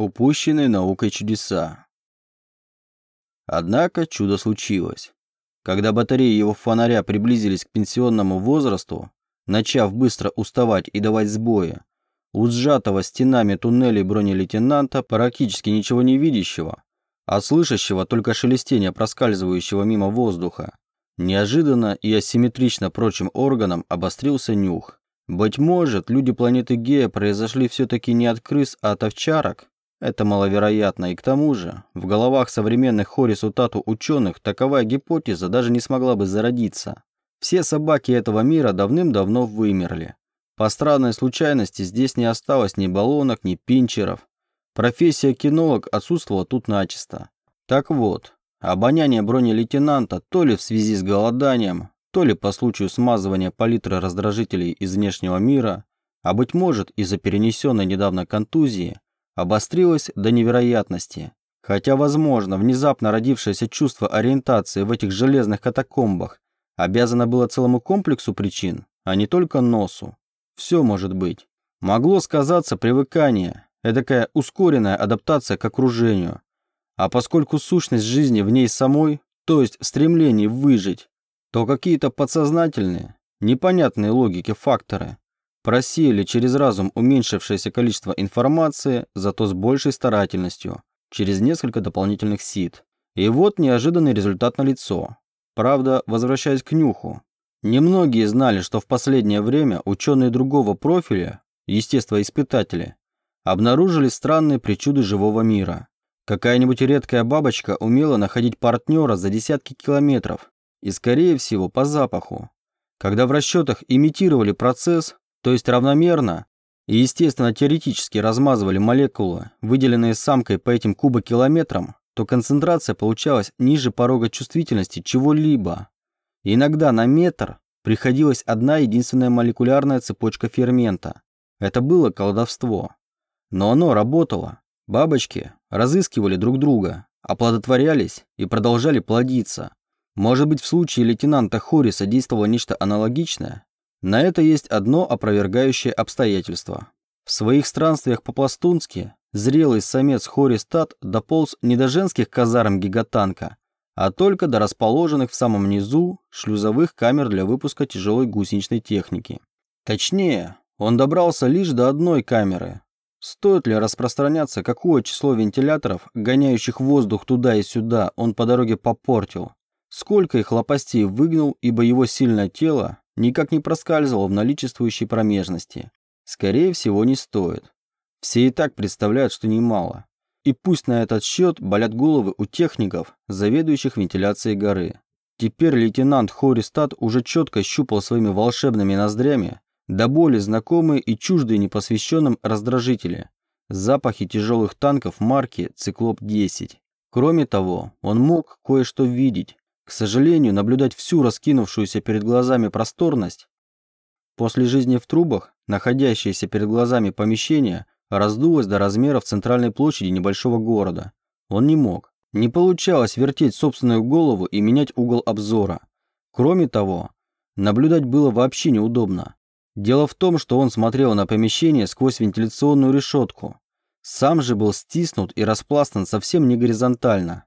Упущенные наукой чудеса. Однако чудо случилось. Когда батареи его фонаря приблизились к пенсионному возрасту, начав быстро уставать и давать сбои, у сжатого стенами туннелей бронелейтенанта, практически ничего не видящего, а слышащего только шелестение проскальзывающего мимо воздуха, неожиданно и асимметрично прочим органам обострился нюх. Быть может, люди планеты Гея произошли все-таки не от крыс, а от овчарок? Это маловероятно, и к тому же, в головах современных хорисутату ученых таковая гипотеза даже не смогла бы зародиться. Все собаки этого мира давным-давно вымерли. По странной случайности здесь не осталось ни баллонок, ни пинчеров. Профессия кинолог отсутствовала тут начисто. Так вот, обоняние бронелейтенанта то ли в связи с голоданием, то ли по случаю смазывания палитры раздражителей из внешнего мира, а быть может из-за перенесенной недавно контузии, обострилось до невероятности. Хотя, возможно, внезапно родившееся чувство ориентации в этих железных катакомбах обязано было целому комплексу причин, а не только носу. Все может быть. Могло сказаться привыкание, эдакая ускоренная адаптация к окружению. А поскольку сущность жизни в ней самой, то есть в стремлении выжить, то какие-то подсознательные, непонятные логике факторы Просеяли через разум уменьшившееся количество информации, зато с большей старательностью, через несколько дополнительных сит. И вот неожиданный результат на лицо. Правда, возвращаясь к нюху. Немногие знали, что в последнее время ученые другого профиля, естествоиспытатели, обнаружили странные причуды живого мира. Какая-нибудь редкая бабочка умела находить партнера за десятки километров и, скорее всего, по запаху. Когда в расчетах имитировали процесс, то есть равномерно и, естественно, теоретически размазывали молекулы, выделенные самкой по этим кубокилометрам, то концентрация получалась ниже порога чувствительности чего-либо. Иногда на метр приходилась одна единственная молекулярная цепочка фермента. Это было колдовство. Но оно работало. Бабочки разыскивали друг друга, оплодотворялись и продолжали плодиться. Может быть, в случае лейтенанта Хориса действовало нечто аналогичное? На это есть одно опровергающее обстоятельство. В своих странствиях по-пластунски зрелый самец Хористат дополз не до женских казарм гигатанка, а только до расположенных в самом низу шлюзовых камер для выпуска тяжелой гусеничной техники. Точнее, он добрался лишь до одной камеры. Стоит ли распространяться, какое число вентиляторов, гоняющих воздух туда и сюда, он по дороге попортил? Сколько их лопастей выгнул, ибо его сильное тело никак не проскальзывал в наличествующей промежности. Скорее всего, не стоит. Все и так представляют, что немало. И пусть на этот счет болят головы у техников, заведующих вентиляцией горы. Теперь лейтенант Хористат уже четко щупал своими волшебными ноздрями до боли знакомые и чуждые непосвященным раздражители, запахи тяжелых танков марки «Циклоп-10». Кроме того, он мог кое-что видеть, к сожалению, наблюдать всю раскинувшуюся перед глазами просторность после жизни в трубах, находящееся перед глазами помещение, раздулось до размеров центральной площади небольшого города. Он не мог. Не получалось вертеть собственную голову и менять угол обзора. Кроме того, наблюдать было вообще неудобно. Дело в том, что он смотрел на помещение сквозь вентиляционную решетку. Сам же был стиснут и распластан совсем не горизонтально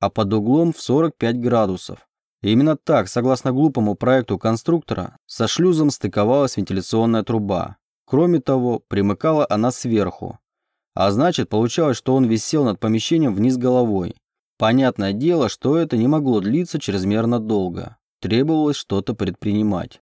а под углом в 45 градусов. Именно так, согласно глупому проекту конструктора, со шлюзом стыковалась вентиляционная труба. Кроме того, примыкала она сверху. А значит, получалось, что он висел над помещением вниз головой. Понятное дело, что это не могло длиться чрезмерно долго. Требовалось что-то предпринимать.